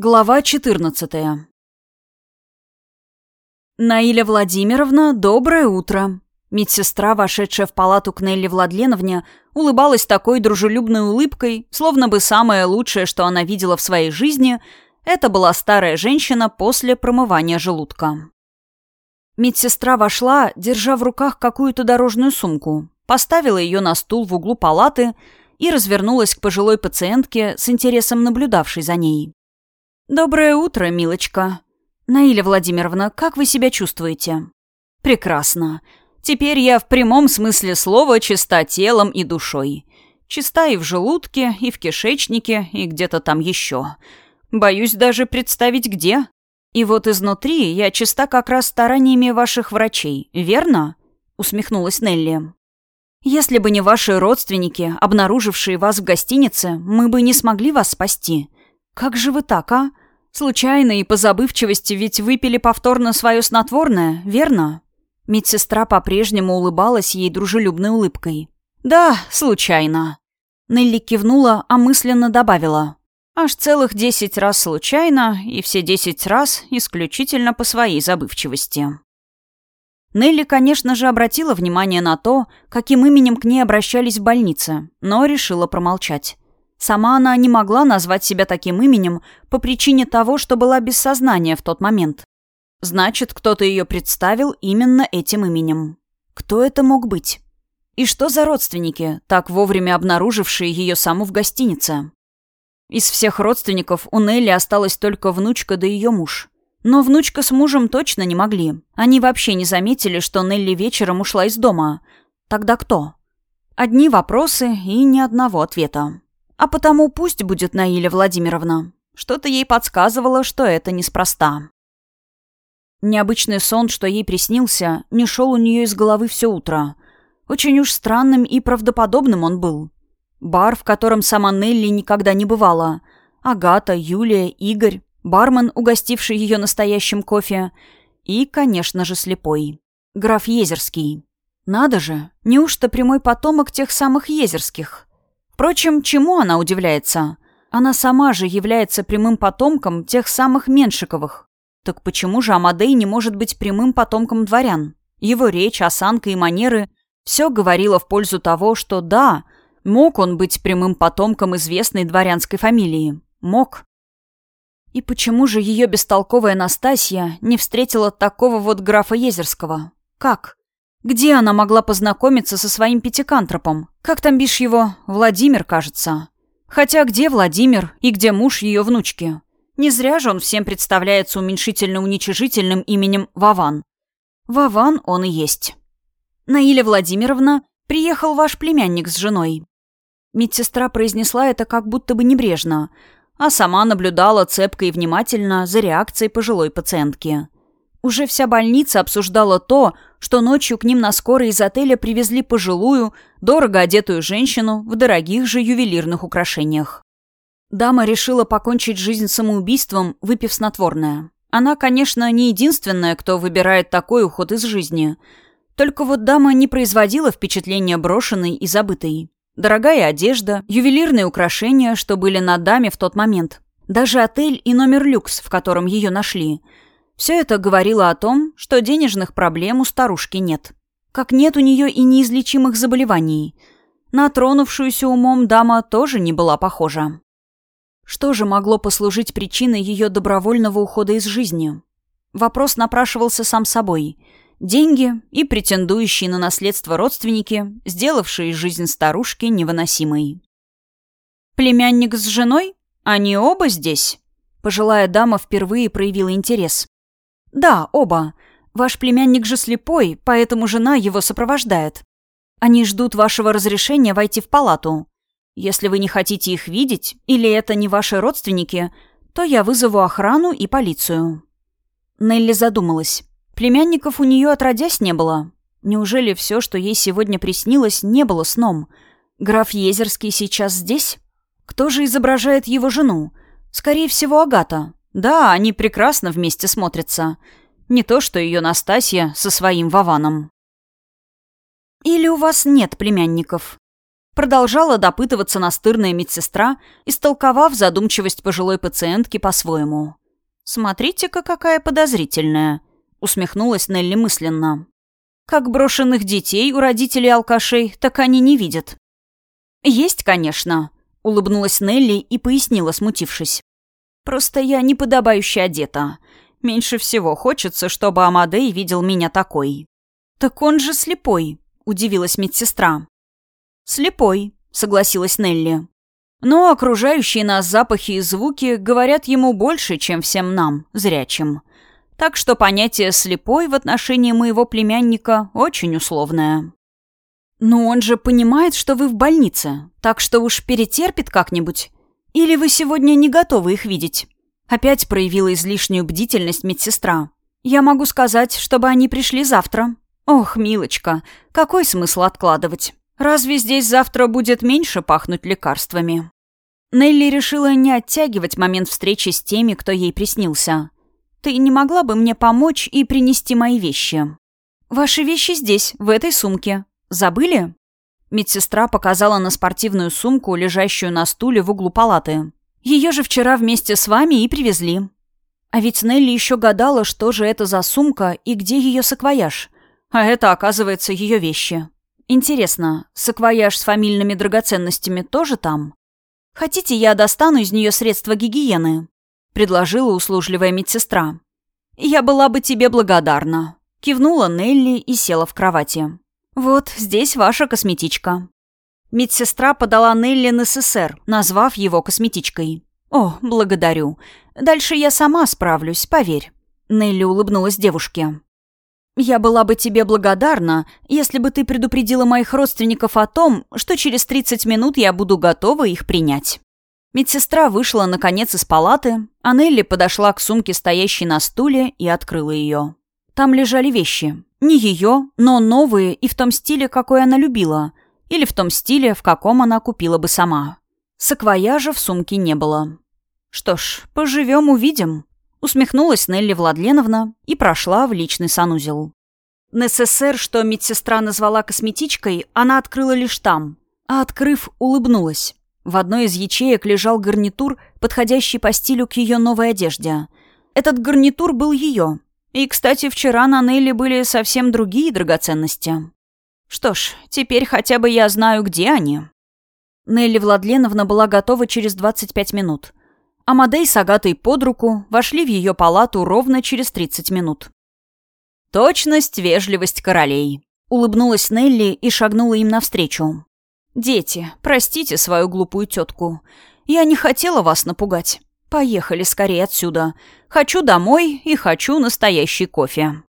Глава 14 «Наиля Владимировна, доброе утро!» Медсестра, вошедшая в палату к Нелли Владленовне, улыбалась такой дружелюбной улыбкой, словно бы самое лучшее, что она видела в своей жизни, это была старая женщина после промывания желудка. Медсестра вошла, держа в руках какую-то дорожную сумку, поставила ее на стул в углу палаты и развернулась к пожилой пациентке с интересом наблюдавшей за ней. «Доброе утро, милочка. Наиля Владимировна, как вы себя чувствуете?» «Прекрасно. Теперь я в прямом смысле слова чиста телом и душой. Чиста и в желудке, и в кишечнике, и где-то там еще. Боюсь даже представить, где. И вот изнутри я чиста как раз стараниями ваших врачей, верно?» усмехнулась Нелли. «Если бы не ваши родственники, обнаружившие вас в гостинице, мы бы не смогли вас спасти. Как же вы так, а? Случайно и по забывчивости ведь выпили повторно свое снотворное, верно? Медсестра по-прежнему улыбалась ей дружелюбной улыбкой. «Да, случайно». Нелли кивнула, а мысленно добавила. «Аж целых десять раз случайно, и все десять раз исключительно по своей забывчивости». Нелли, конечно же, обратила внимание на то, каким именем к ней обращались в больнице, но решила промолчать. Сама она не могла назвать себя таким именем по причине того, что была без сознания в тот момент. Значит, кто-то ее представил именно этим именем. Кто это мог быть? И что за родственники, так вовремя обнаружившие ее саму в гостинице? Из всех родственников у Нелли осталась только внучка да ее муж. Но внучка с мужем точно не могли. Они вообще не заметили, что Нелли вечером ушла из дома. Тогда кто? Одни вопросы и ни одного ответа. А потому пусть будет Наиля Владимировна. Что-то ей подсказывало, что это неспроста. Необычный сон, что ей приснился, не шел у нее из головы все утро. Очень уж странным и правдоподобным он был. Бар, в котором сама Нелли никогда не бывала. Агата, Юлия, Игорь, бармен, угостивший ее настоящим кофе. И, конечно же, слепой. Граф Езерский. Надо же, неужто прямой потомок тех самых Езерских? Впрочем, чему она удивляется? Она сама же является прямым потомком тех самых Меншиковых. Так почему же Амадей не может быть прямым потомком дворян? Его речь, осанка и манеры – все говорило в пользу того, что да, мог он быть прямым потомком известной дворянской фамилии. Мог. И почему же ее бестолковая Настасья не встретила такого вот графа Езерского? Как? Где она могла познакомиться со своим пятикантропом? Как там бишь его? Владимир, кажется. Хотя где Владимир и где муж ее внучки? Не зря же он всем представляется уменьшительно-уничижительным именем Вован. Вован он и есть. Наиля Владимировна, приехал ваш племянник с женой. Медсестра произнесла это как будто бы небрежно, а сама наблюдала цепко и внимательно за реакцией пожилой пациентки. Уже вся больница обсуждала то, что ночью к ним на скорой из отеля привезли пожилую, дорого одетую женщину в дорогих же ювелирных украшениях. Дама решила покончить жизнь самоубийством, выпив снотворное. Она, конечно, не единственная, кто выбирает такой уход из жизни. Только вот дама не производила впечатления брошенной и забытой. Дорогая одежда, ювелирные украшения, что были на даме в тот момент. Даже отель и номер люкс, в котором ее нашли – все это говорило о том, что денежных проблем у старушки нет. Как нет у нее и неизлечимых заболеваний. На тронувшуюся умом дама тоже не была похожа. Что же могло послужить причиной ее добровольного ухода из жизни? Вопрос напрашивался сам собой. Деньги и претендующие на наследство родственники, сделавшие жизнь старушки невыносимой. «Племянник с женой? Они оба здесь?» Пожилая дама впервые проявила интерес. «Да, оба. Ваш племянник же слепой, поэтому жена его сопровождает. Они ждут вашего разрешения войти в палату. Если вы не хотите их видеть, или это не ваши родственники, то я вызову охрану и полицию». Нелли задумалась. Племянников у нее отродясь не было. Неужели все, что ей сегодня приснилось, не было сном? Граф Езерский сейчас здесь? Кто же изображает его жену? Скорее всего, Агата. Да, они прекрасно вместе смотрятся. Не то, что ее Настасья со своим Вованом. «Или у вас нет племянников?» Продолжала допытываться настырная медсестра, истолковав задумчивость пожилой пациентки по-своему. «Смотрите-ка, какая подозрительная», — усмехнулась Нелли мысленно. «Как брошенных детей у родителей алкашей, так они не видят». «Есть, конечно», — улыбнулась Нелли и пояснила, смутившись. «Просто я неподобающе одета. Меньше всего хочется, чтобы Амадей видел меня такой». «Так он же слепой», — удивилась медсестра. «Слепой», — согласилась Нелли. «Но окружающие нас запахи и звуки говорят ему больше, чем всем нам, зрячим. Так что понятие «слепой» в отношении моего племянника очень условное». «Но он же понимает, что вы в больнице, так что уж перетерпит как-нибудь. Или вы сегодня не готовы их видеть?» Опять проявила излишнюю бдительность медсестра. «Я могу сказать, чтобы они пришли завтра». «Ох, милочка, какой смысл откладывать? Разве здесь завтра будет меньше пахнуть лекарствами? Нелли решила не оттягивать момент встречи с теми, кто ей приснился. «Ты не могла бы мне помочь и принести мои вещи?» «Ваши вещи здесь, в этой сумке. Забыли?» Медсестра показала на спортивную сумку, лежащую на стуле в углу палаты. «Ее же вчера вместе с вами и привезли». А ведь Нелли еще гадала, что же это за сумка и где ее саквояж. А это, оказывается, ее вещи. Интересно, саквояж с фамильными драгоценностями тоже там? Хотите, я достану из нее средства гигиены? Предложила услужливая медсестра. Я была бы тебе благодарна. Кивнула Нелли и села в кровати. Вот здесь ваша косметичка. Медсестра подала Нелли НССР, назвав его косметичкой. «О, благодарю. Дальше я сама справлюсь, поверь». Нелли улыбнулась девушке. «Я была бы тебе благодарна, если бы ты предупредила моих родственников о том, что через 30 минут я буду готова их принять». Медсестра вышла, наконец, из палаты, а Нелли подошла к сумке, стоящей на стуле, и открыла ее. Там лежали вещи. Не ее, но новые и в том стиле, какой она любила. Или в том стиле, в каком она купила бы сама. Саквояжа в сумке не было. «Что ж, поживем, увидим», Усмехнулась Нелли Владленовна и прошла в личный санузел. НССР, что медсестра назвала косметичкой, она открыла лишь там, а открыв, улыбнулась. В одной из ячеек лежал гарнитур, подходящий по стилю к ее новой одежде. Этот гарнитур был ее. И, кстати, вчера на Нелли были совсем другие драгоценности. Что ж, теперь хотя бы я знаю, где они. Нелли Владленовна была готова через 25 минут. Амадей с Агатой под руку вошли в ее палату ровно через 30 минут. «Точность, вежливость королей», — улыбнулась Нелли и шагнула им навстречу. «Дети, простите свою глупую тетку. Я не хотела вас напугать. Поехали скорее отсюда. Хочу домой и хочу настоящий кофе».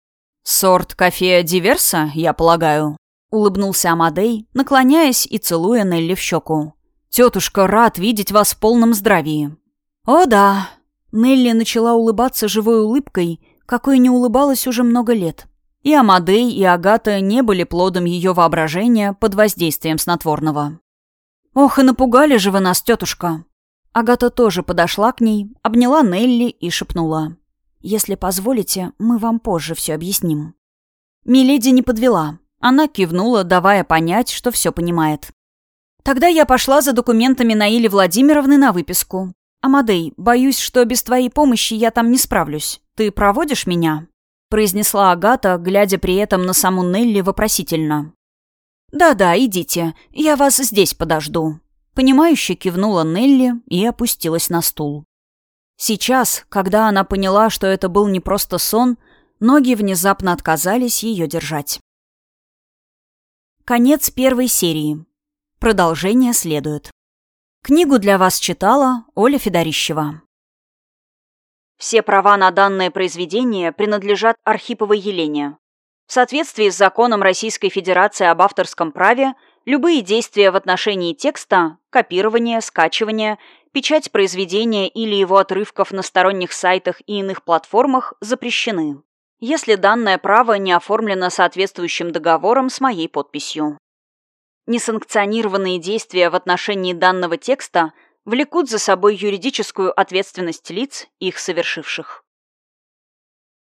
«Сорт кофе Диверса, я полагаю», — улыбнулся Амадей, наклоняясь и целуя Нелли в щеку. «Тетушка, рад видеть вас в полном здравии. «О да!» Нелли начала улыбаться живой улыбкой, какой не улыбалась уже много лет. И Амадей, и Агата не были плодом ее воображения под воздействием снотворного. «Ох, и напугали же вы нас, тетушка!» Агата тоже подошла к ней, обняла Нелли и шепнула. «Если позволите, мы вам позже все объясним». Миледи не подвела. Она кивнула, давая понять, что все понимает. Тогда я пошла за документами Наили Владимировны на выписку. «Амадей, боюсь, что без твоей помощи я там не справлюсь. Ты проводишь меня?» произнесла Агата, глядя при этом на саму Нелли вопросительно. «Да-да, идите. Я вас здесь подожду». Понимающе кивнула Нелли и опустилась на стул. Сейчас, когда она поняла, что это был не просто сон, ноги внезапно отказались ее держать. Конец первой серии. Продолжение следует. Книгу для вас читала Оля Федорищева. Все права на данное произведение принадлежат Архиповой Елене. В соответствии с законом Российской Федерации об авторском праве, любые действия в отношении текста – копирование, скачивание, печать произведения или его отрывков на сторонних сайтах и иных платформах – запрещены, если данное право не оформлено соответствующим договором с моей подписью. Несанкционированные действия в отношении данного текста влекут за собой юридическую ответственность лиц, их совершивших.